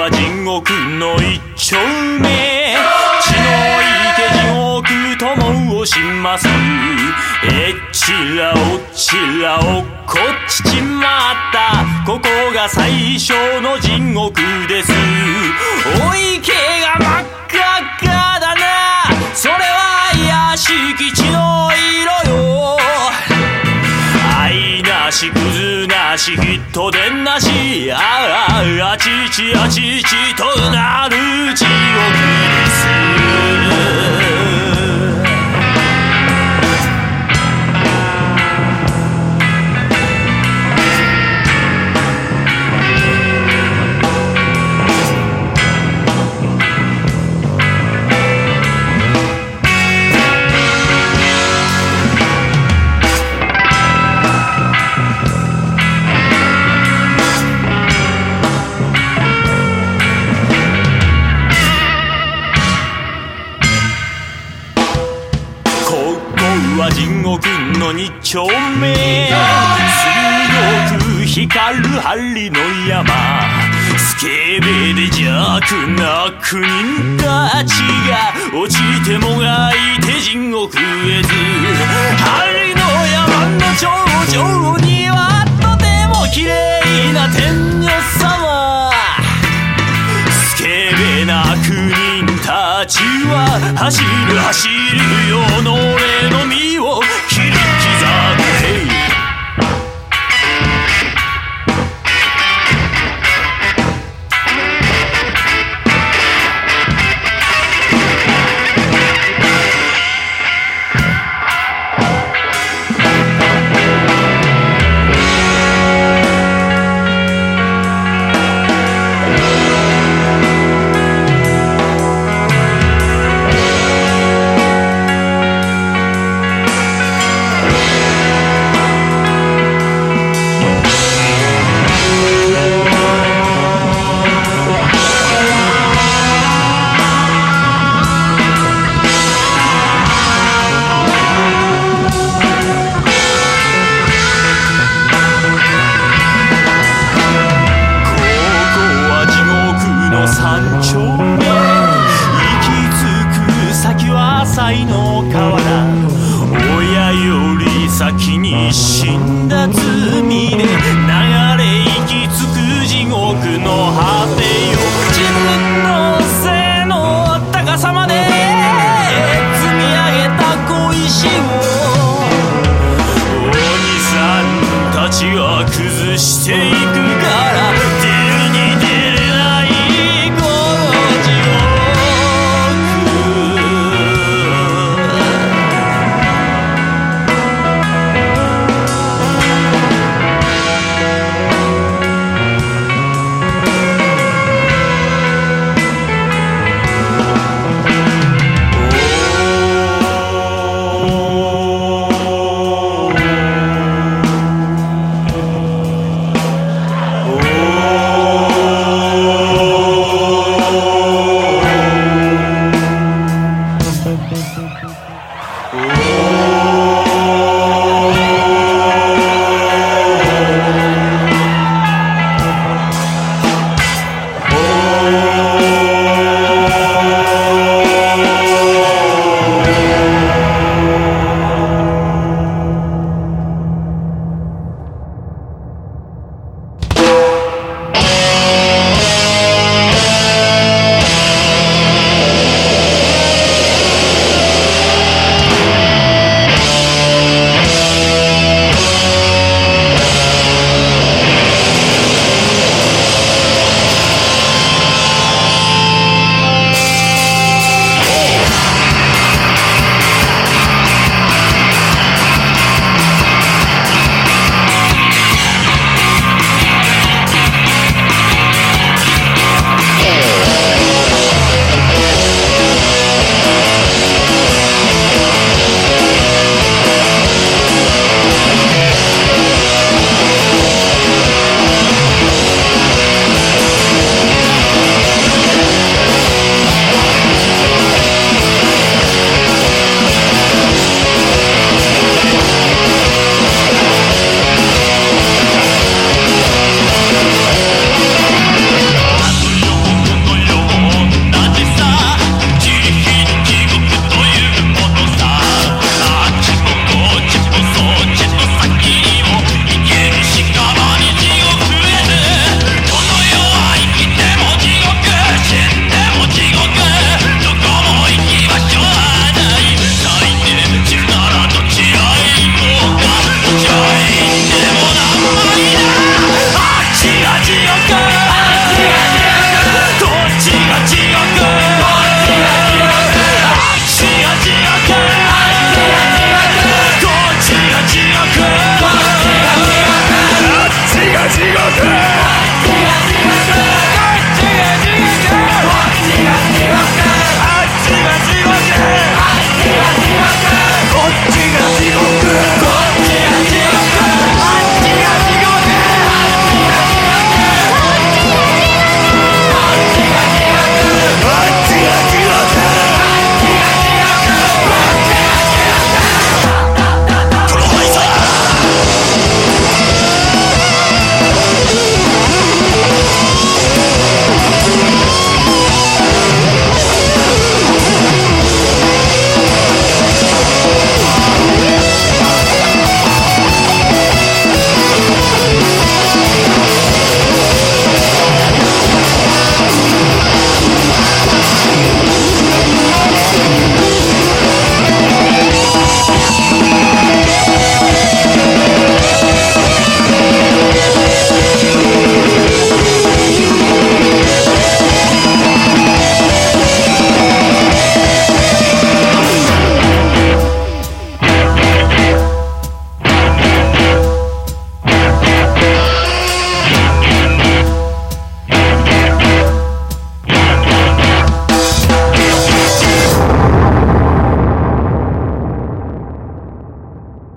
は地獄の一丁目。血の池地獄と申します。えっちらおっちらおっこっちちまった。ここが最初の地獄です。おいズなし人でなし。あああちちあちちとなる。二丁目強く光る針の山スケベで邪悪な悪人たちが落ちてもがいて地獄へず針の山の頂上にはとても綺麗な天女様スケベな悪人たちは走る走るよの俺の身を切り mistake Música